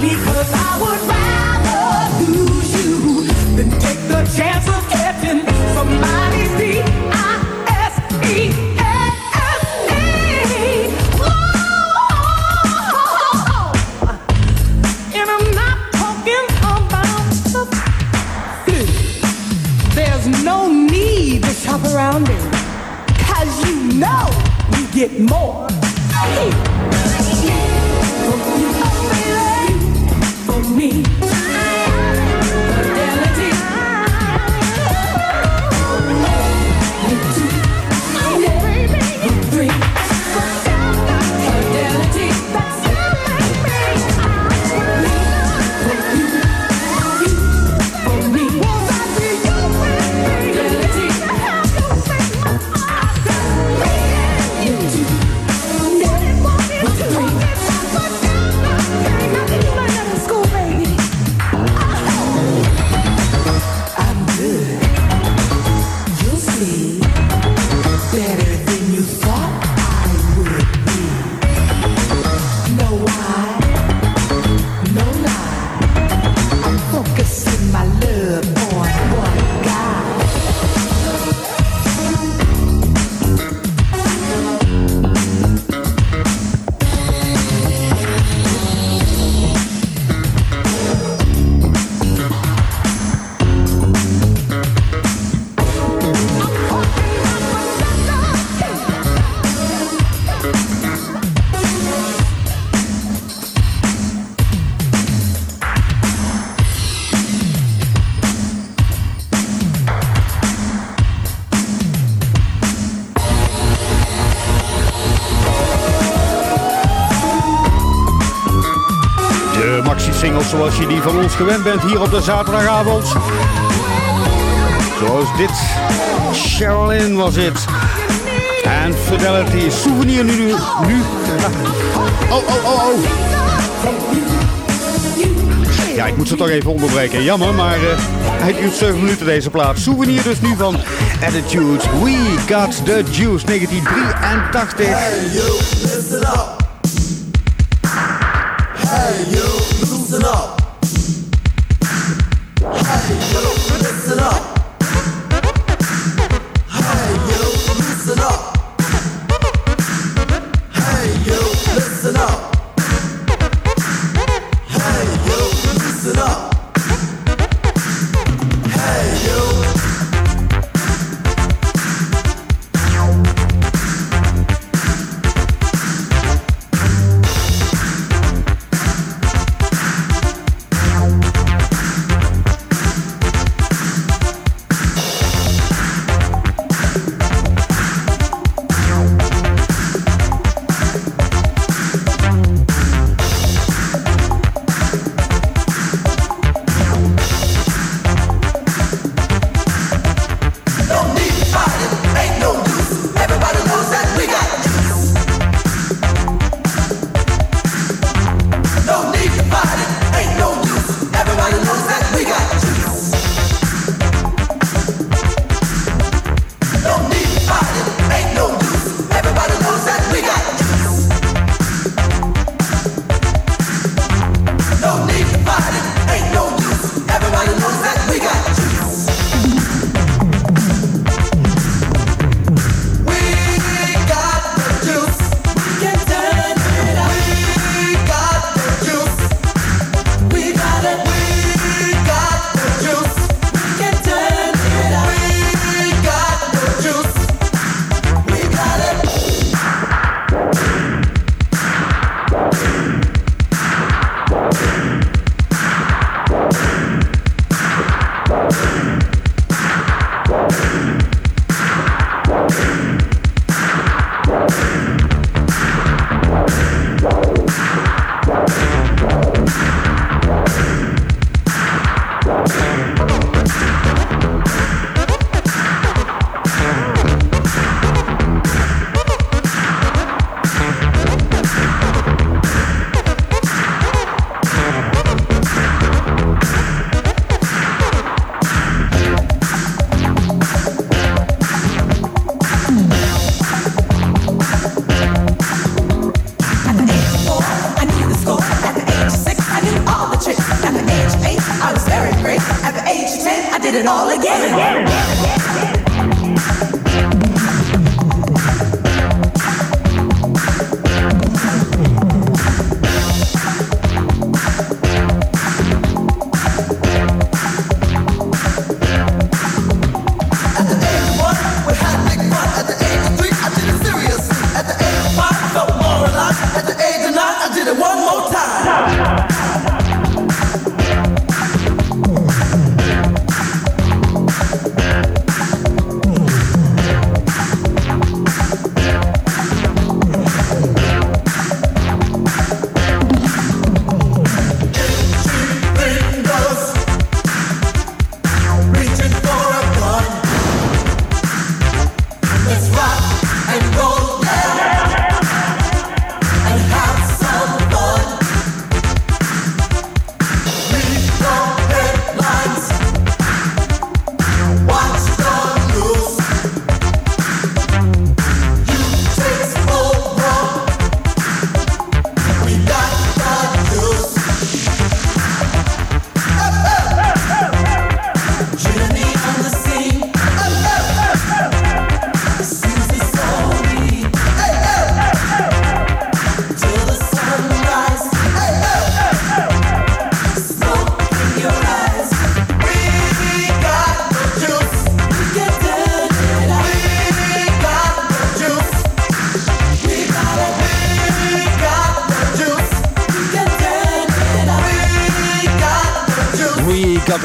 because I would ons gewend bent hier op de zaterdagavond. Zoals dit. Sherilyn was het. En Fidelity. Souvenir nu. nu. Oh, oh, oh, oh. Ja, ik moet ze toch even onderbreken. Jammer, maar uh, hij duurt 7 minuten deze plaats. Souvenir dus nu van Attitude. We got the juice 1983.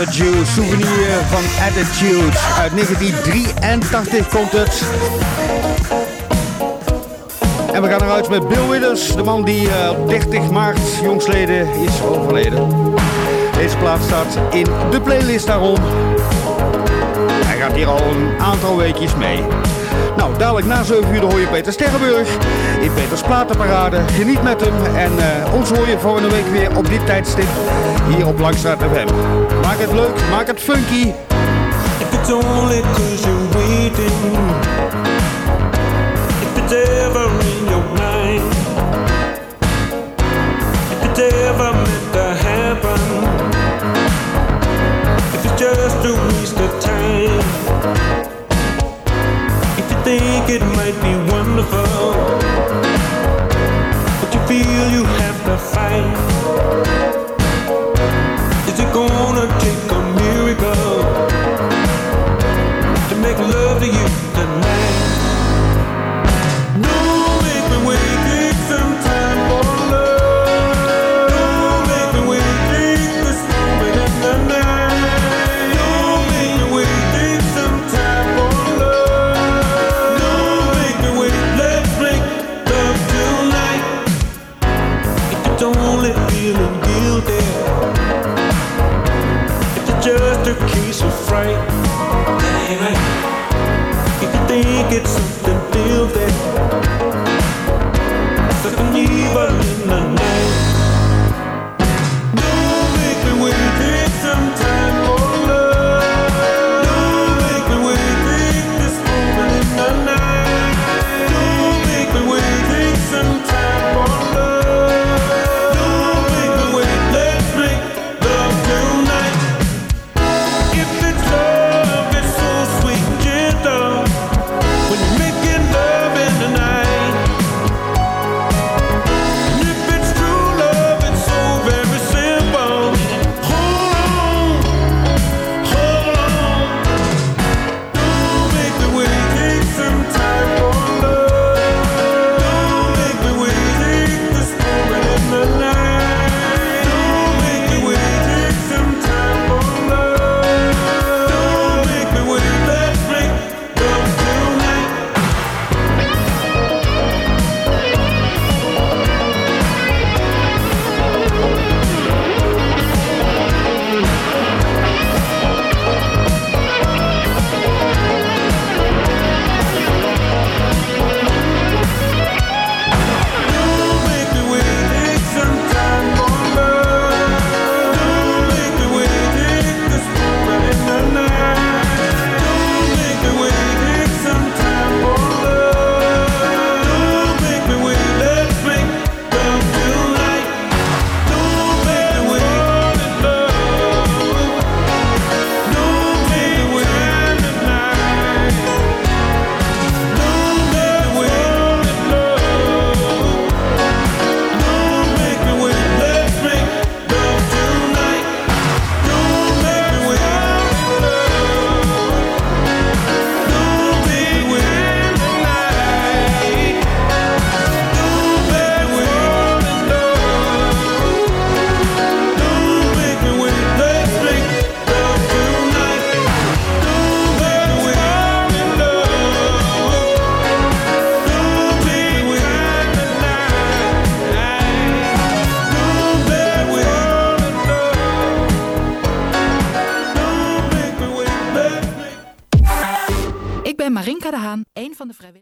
Attitude, souvenir van Attitude. Uit 1983 komt het. En we gaan eruit met Bill Withers, de man die eh, op 30 maart jongsleden is overleden. Deze plaats staat in de playlist daarom. Hij gaat hier al een aantal weekjes mee. Nou, dadelijk na 7 uur hoor je Peter Sterrenburg in Peters Platenparade. Geniet met hem en eh, ons hoor je volgende week weer op dit tijdstip hier op Langstraat FM. Maak het leuk, maak het funky. If it's only cause you're waiting If it's in your mind it's ever it might be wonderful, but you feel you have to fight.